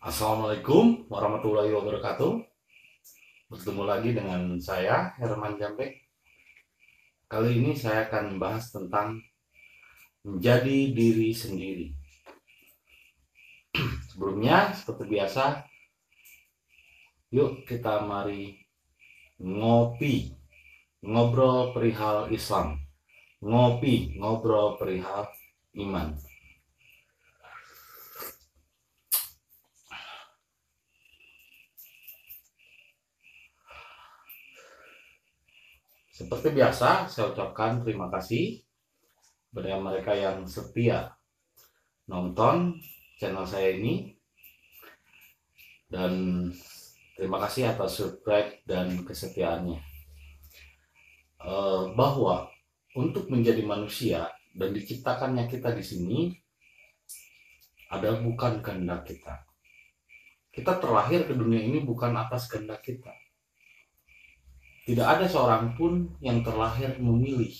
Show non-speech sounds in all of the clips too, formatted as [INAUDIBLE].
Assalamualaikum warahmatullahi wabarakatuh. Bertemu lagi dengan saya Herman Jambek. Kali ini saya akan membahas tentang menjadi diri sendiri. [CLEARS THROAT] Sebelumnya, seperti biasa, yuk kita mari ngopi, ngobrol perihal Islam, ngopi, ngobrol perihal iman. Seperti biasa, saya ucapkan terima kasih kepada mereka yang setia nonton channel saya ini. Dan terima kasih atas subscribe dan kesetiaannya. Uh, bahwa untuk menjadi manusia dan diciptakannya kita di sini adalah bukan kehendak kita. Kita terlahir ke dunia ini bukan atas kehendak kita tidak ada seorang pun yang terlahir memilih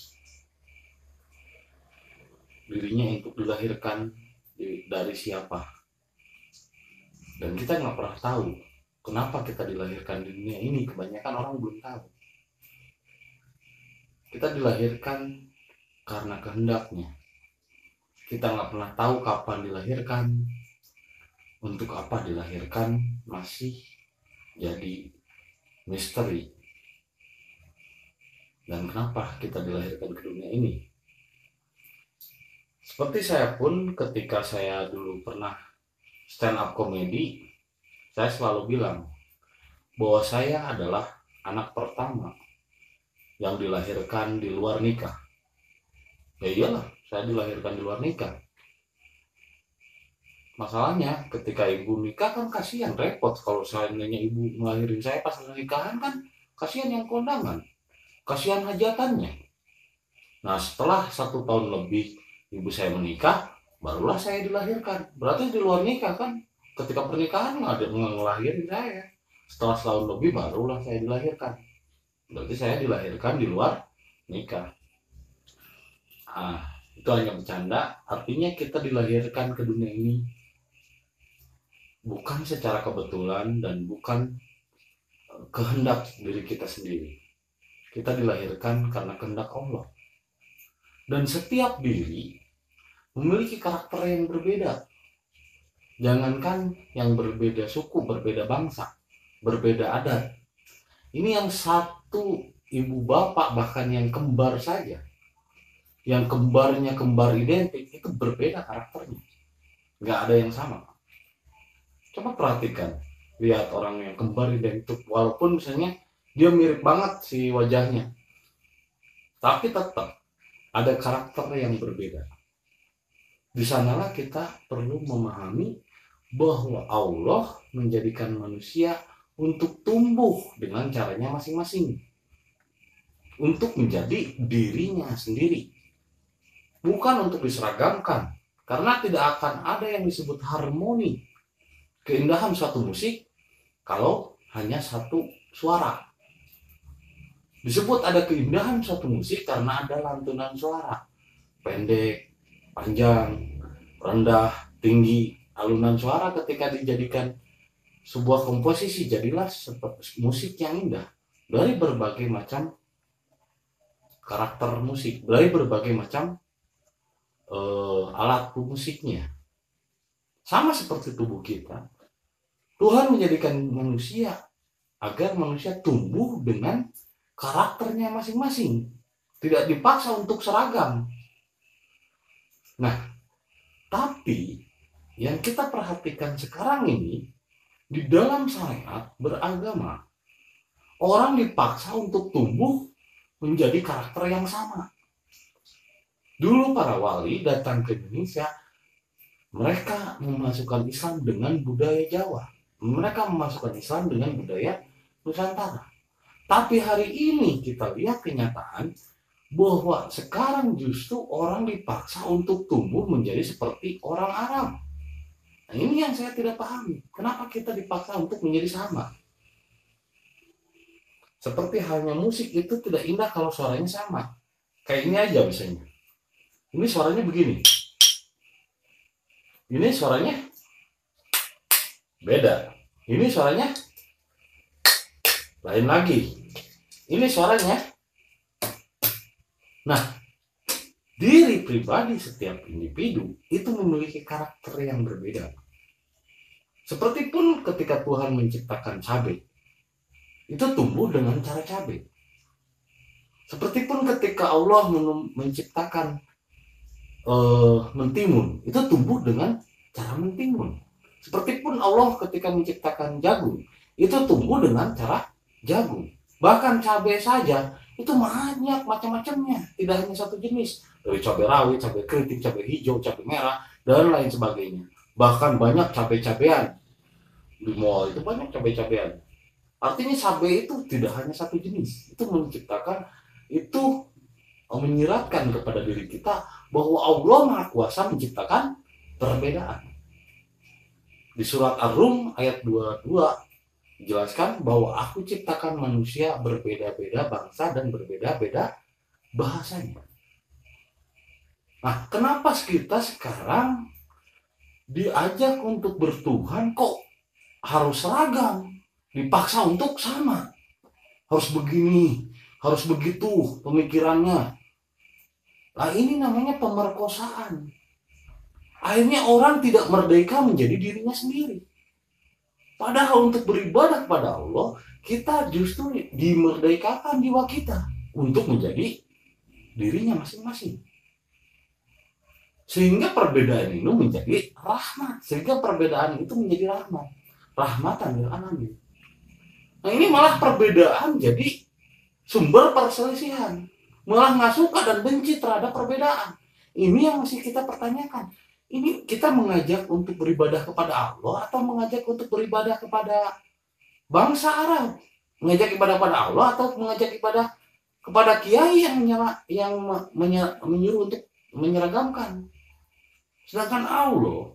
dirinya untuk dilahirkan dari siapa. Dan kita nggak pernah tahu kenapa kita dilahirkan di dunia ini. Kebanyakan orang belum tahu. Kita dilahirkan karena kehendaknya. Kita nggak pernah tahu kapan dilahirkan, untuk apa dilahirkan masih jadi misteri dan kenapa kita dilahirkan ke dunia ini. Seperti saya pun ketika saya dulu pernah stand up komedi, saya selalu bilang bahwa saya adalah anak pertama yang dilahirkan di luar nikah. Ya iyalah, saya dilahirkan di luar nikah. Masalahnya ketika ibu nikah kan kasihan repot kalau seandainya ibu melahirin saya pas nikahan kan kasihan yang kondangan kasihan hajatannya. Nah setelah satu tahun lebih ibu saya menikah, barulah saya dilahirkan. Berarti di luar nikah kan? Ketika pernikahan nggak ada ngelahirin saya. Setelah setahun lebih barulah saya dilahirkan. Berarti saya dilahirkan di luar nikah. Ah, itu hanya bercanda. Artinya kita dilahirkan ke dunia ini bukan secara kebetulan dan bukan eh, kehendak diri kita sendiri kita dilahirkan karena kehendak Allah. Dan setiap diri memiliki karakter yang berbeda. Jangankan yang berbeda suku, berbeda bangsa, berbeda adat. Ini yang satu ibu bapak bahkan yang kembar saja. Yang kembarnya kembar identik itu berbeda karakternya. Nggak ada yang sama. Coba perhatikan. Lihat orang yang kembar identik. Walaupun misalnya dia mirip banget si wajahnya. Tapi tetap ada karakter yang berbeda. Di sanalah kita perlu memahami bahwa Allah menjadikan manusia untuk tumbuh dengan caranya masing-masing. Untuk menjadi dirinya sendiri. Bukan untuk diseragamkan. Karena tidak akan ada yang disebut harmoni. Keindahan suatu musik kalau hanya satu suara Disebut ada keindahan suatu musik karena ada lantunan suara. Pendek, panjang, rendah, tinggi. Alunan suara ketika dijadikan sebuah komposisi jadilah musik yang indah dari berbagai macam karakter musik, dari berbagai macam uh, alat musiknya. Sama seperti tubuh kita, Tuhan menjadikan manusia agar manusia tumbuh dengan karakternya masing-masing. Tidak dipaksa untuk seragam. Nah, tapi yang kita perhatikan sekarang ini di dalam syariat beragama orang dipaksa untuk tumbuh menjadi karakter yang sama. Dulu para wali datang ke Indonesia, mereka memasukkan Islam dengan budaya Jawa. Mereka memasukkan Islam dengan budaya Nusantara. Tapi hari ini kita lihat kenyataan bahwa sekarang justru orang dipaksa untuk tumbuh menjadi seperti orang Arab. Nah, ini yang saya tidak pahami. Kenapa kita dipaksa untuk menjadi sama? Seperti halnya musik itu tidak indah kalau suaranya sama. Kayak ini aja misalnya. Ini suaranya begini. Ini suaranya beda ini suaranya lain lagi. Ini suaranya. Nah diri pribadi setiap individu itu memiliki karakter yang berbeda. Seperti pun ketika Tuhan menciptakan cabai itu tumbuh dengan cara cabai. Seperti pun ketika Allah menciptakan uh, mentimun itu tumbuh dengan cara mentimun. Seperti pun Allah ketika menciptakan jagung itu tumbuh dengan cara jagung. Bahkan cabai saja itu banyak macam-macamnya. Tidak hanya satu jenis. Dari cabai rawit cabai keriting cabai hijau cabai merah dan lain sebagainya. Bahkan banyak cabai-cabean. Di mall itu banyak cabai-cabean. Artinya cabai itu tidak hanya satu jenis. Itu menciptakan itu menyiratkan kepada diri kita bahwa Allah Maha Kuasa menciptakan perbedaan. Di surat Ar-Rum ayat 22 dijelaskan bahwa aku ciptakan manusia berbeda-beda bangsa dan berbeda-beda bahasanya. Nah, kenapa kita sekarang diajak untuk bertuhan kok harus seragam, dipaksa untuk sama, harus begini, harus begitu pemikirannya, Nah ini namanya pemerkosaan. Akhirnya orang tidak merdeka menjadi dirinya sendiri. Padahal untuk beribadah kepada Allah, kita justru dimerdekakan jiwa kita untuk menjadi dirinya masing-masing. Sehingga perbedaan itu menjadi rahmat. Sehingga perbedaan itu menjadi rahmat. Rahmatan lil alamin. Nah ini malah perbedaan jadi sumber perselisihan malah nggak suka dan benci terhadap perbedaan. Ini yang mesti kita pertanyakan. Ini kita mengajak untuk beribadah kepada Allah atau mengajak untuk beribadah kepada bangsa Arab? Mengajak ibadah kepada Allah atau mengajak ibadah kepada kiai yang menyerah, yang menyuruh untuk menyeragamkan? Sedangkan Allah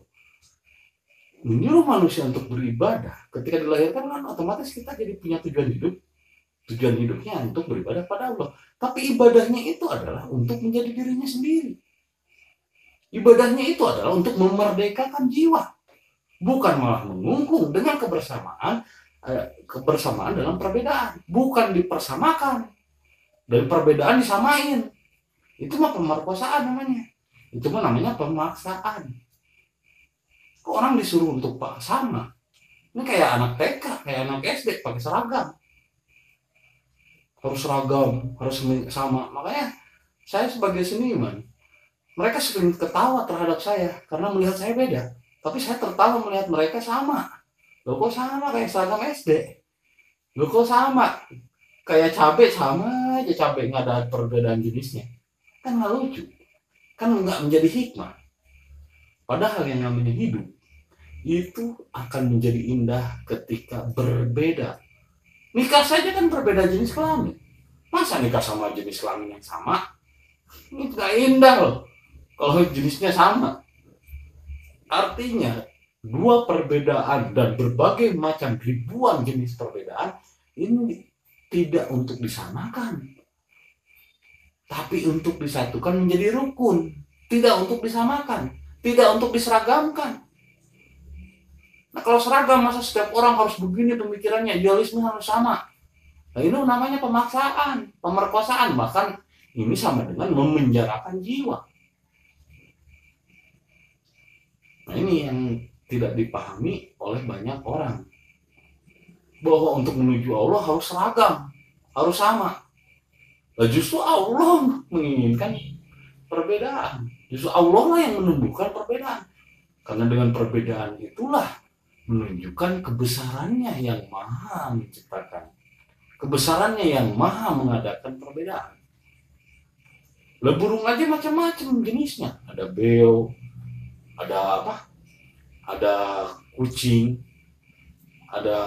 menyuruh manusia untuk beribadah ketika dilahirkan kan otomatis kita jadi punya tujuan hidup tujuan hidupnya untuk beribadah pada Allah tapi ibadahnya itu adalah untuk menjadi dirinya sendiri. Ibadahnya itu adalah untuk memerdekakan jiwa. Bukan malah mengungkung dengan kebersamaan eh, kebersamaan dalam perbedaan. Bukan dipersamakan. Dan perbedaan disamain. Itu mah pemerkosaan namanya. Itu mah namanya pemaksaan. Orang disuruh untuk pak sama. Ini kayak anak TK, kayak anak SD pakai seragam harus seragam harus sama makanya saya sebagai seniman mereka sering ketawa terhadap saya karena melihat saya beda. Tapi saya tertawa melihat mereka sama. Lo kok sama kayak seragam SD lo kok sama? Kayak cabai sama aja. Cabai nggak ada perbedaan jenisnya. Kan nggak lucu. Kan nggak menjadi hikmah. Padahal yang namanya hidup itu akan menjadi indah ketika berbeda. Nikah saja kan berbeda jenis kelamin. Masa nikah sama jenis kelamin yang sama? Ini gak indah loh. Kalau jenisnya sama. Artinya, dua perbedaan dan berbagai macam ribuan jenis perbedaan ini tidak untuk disamakan. Tapi untuk disatukan menjadi rukun. Tidak untuk disamakan. Tidak untuk diseragamkan. Nah kalau seragam masa setiap orang harus begini pemikirannya, idealisme harus sama. Nah ini namanya pemaksaan, pemerkosaan, bahkan ini sama dengan memenjarakan jiwa. Nah ini yang tidak dipahami oleh banyak orang. Bahwa untuk menuju Allah harus seragam, harus sama. Nah, justru Allah menginginkan perbedaan. Justru Allah lah yang menumbuhkan perbedaan. Karena dengan perbedaan itulah menunjukkan kebesarannya yang maha menciptakan kebesarannya yang maha mengadakan perbedaan lah burung aja macam-macam jenisnya ada beo ada apa? Ada kucing ada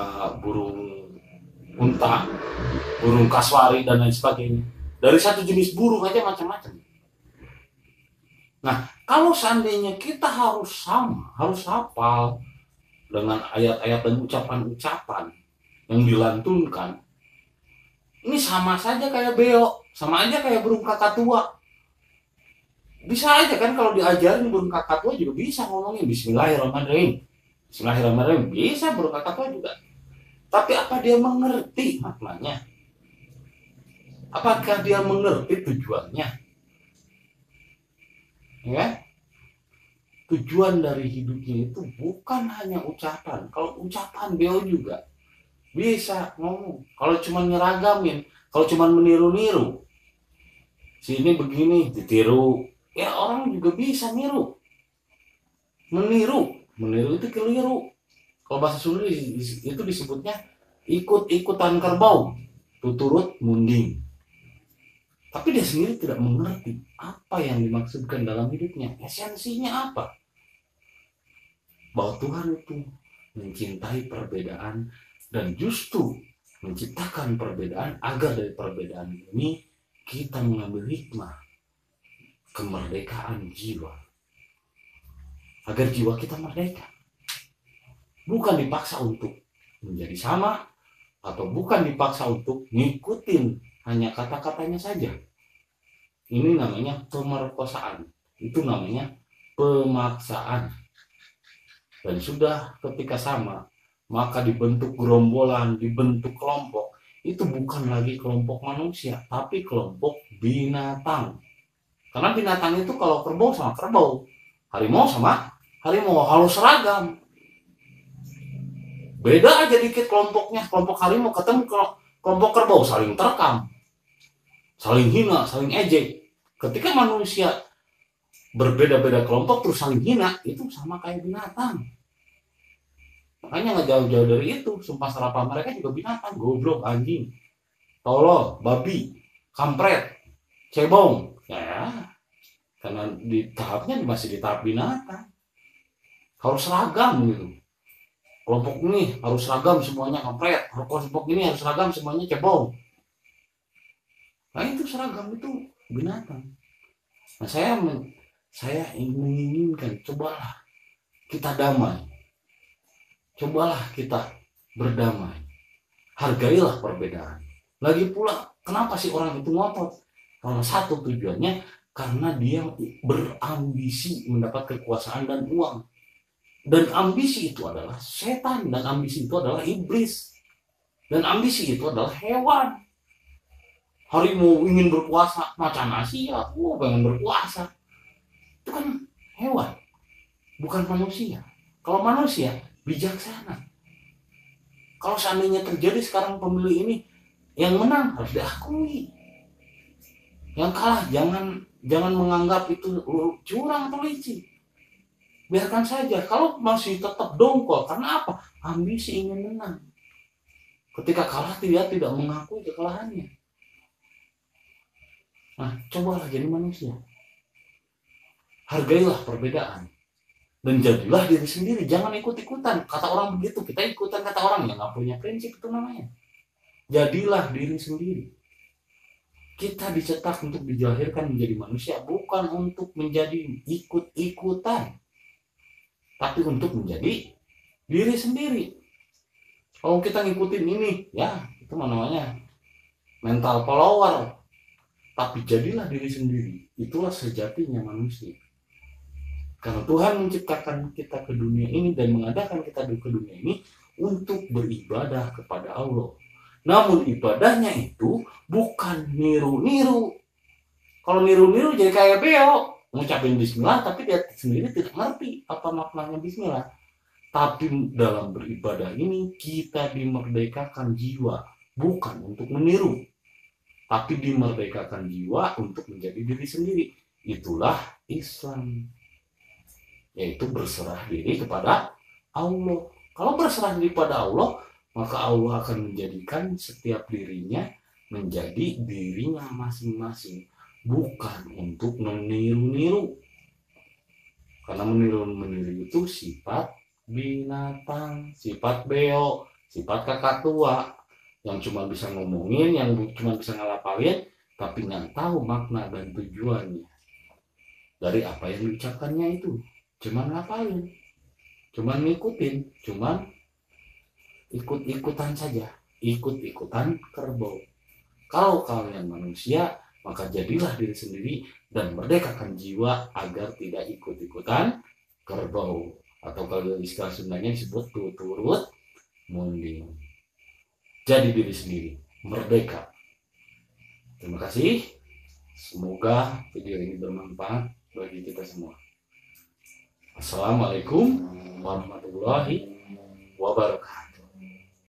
burung unta burung kaswari dan lain sebagainya. Dari satu jenis burung aja macam-macam. Nah kalau seandainya kita harus sama harus hafal dengan ayat-ayat dan ucapan-ucapan yang dilantunkan ini sama saja kayak beo sama aja kayak burung kakak tua bisa aja kan kalau diajarin burung kakak tua juga bisa ngomongin Bismillahirrahmanirrahim Bismillahirrahmanirrahim bisa berkata tua juga. Tapi apa dia mengerti maknanya? Apakah dia mengerti tujuannya? Ya, tujuan dari hidupnya itu bukan hanya ucapan. Kalau ucapan beliau juga bisa ngomong. Kalau cuma nyeragamin, kalau cuma meniru-niru, sini begini ditiru, ya orang juga bisa niru. Meniru, meniru itu keliru. Kalau bahasa Sunda itu disebutnya ikut-ikutan kerbau, tuturut munding. Tapi dia sendiri tidak mengerti apa yang dimaksudkan dalam hidupnya. Esensinya apa? Bahwa Tuhan itu mencintai perbedaan dan justru menciptakan perbedaan agar dari perbedaan ini kita mengambil hikmah kemerdekaan jiwa. Agar jiwa kita merdeka. Bukan dipaksa untuk menjadi sama atau bukan dipaksa untuk ngikutin hanya kata-katanya saja. Ini namanya pemerkosaan. Itu namanya pemaksaan. Dan sudah ketika sama, maka dibentuk gerombolan, dibentuk kelompok. Itu bukan lagi kelompok manusia, tapi kelompok binatang. Karena binatang itu kalau kerbau sama kerbau, harimau sama harimau. Harus seragam. Beda aja dikit kelompoknya, kelompok harimau ketemu kelompok kerbau. Saling terekam. Saling hina, saling ejek. Ketika manusia berbeda-beda kelompok terus saling hina, itu sama kayak binatang. Makanya nggak jauh-jauh dari itu, sumpah serapah mereka juga binatang, goblok, anjing, tolol, babi, kampret, cebong, ya, karena di tahapnya masih di tahap binatang. Harus seragam gitu. Kelompok ini harus seragam semuanya kampret, kelompok ini harus seragam semuanya cebong. Nah itu seragam itu binatang. Nah saya saya menginginkan cobalah kita damai. Cobalah kita berdamai. Hargailah perbedaan. Lagi pula kenapa sih orang itu ngotot karena satu tujuannya karena dia berambisi mendapat kekuasaan dan uang. Dan ambisi itu adalah setan dan ambisi itu adalah iblis. Dan ambisi itu adalah hewan. Harimau ingin berpuasa macan Asia aku pengen berpuasa itu kan hewan bukan manusia. Kalau manusia bijaksana. Kalau seandainya terjadi sekarang pemilu ini yang menang harus diakui yang kalah jangan jangan menganggap itu curang atau licik biarkan saja kalau masih tetap dongkol karena apa ambisi ingin menang ketika kalah dia tidak mengakui kekalahannya Nah, cobalah jadi manusia. Hargailah perbedaan. Dan jadilah diri sendiri. Jangan ikut-ikutan. Kata orang begitu, kita ikutan kata orang yang nggak punya prinsip itu namanya. Jadilah diri sendiri. Kita dicetak untuk dijahirkan menjadi manusia, bukan untuk menjadi ikut-ikutan. Tapi untuk menjadi diri sendiri. Kalau kita ngikutin ini, ya itu namanya mental follower tapi jadilah diri sendiri. Itulah sejatinya manusia. Karena Tuhan menciptakan kita ke dunia ini dan mengadakan kita ke dunia ini untuk beribadah kepada Allah. Namun ibadahnya itu bukan niru-niru. Kalau niru-niru jadi kayak beo, ngucapin bismillah tapi dia sendiri tidak ngerti apa maknanya bismillah. Tapi dalam beribadah ini kita dimerdekakan jiwa, bukan untuk meniru tapi dimerdekakan jiwa untuk menjadi diri sendiri. Itulah Islam. Yaitu berserah diri kepada Allah. Kalau berserah diri pada Allah, maka Allah akan menjadikan setiap dirinya menjadi dirinya masing-masing. Bukan untuk meniru-niru. Karena meniru-meniru itu sifat binatang, sifat beo, sifat kakak tua, yang cuma bisa ngomongin yang cuma bisa ngelapalin tapi nggak tahu makna dan tujuannya. Dari apa yang diucapkannya itu. Cuma ngapalin. Cuma ngikutin. Cuma ikut-ikutan saja. Ikut-ikutan kerbau. Kalau kalian manusia maka jadilah diri sendiri dan merdekakan jiwa agar tidak ikut-ikutan kerbau. Atau kalau istilah Sundanya disebut tuturut munding. Jadi diri sendiri merdeka. Terima kasih. Semoga video ini bermanfaat bagi kita semua. Assalamualaikum warahmatullahi wabarakatuh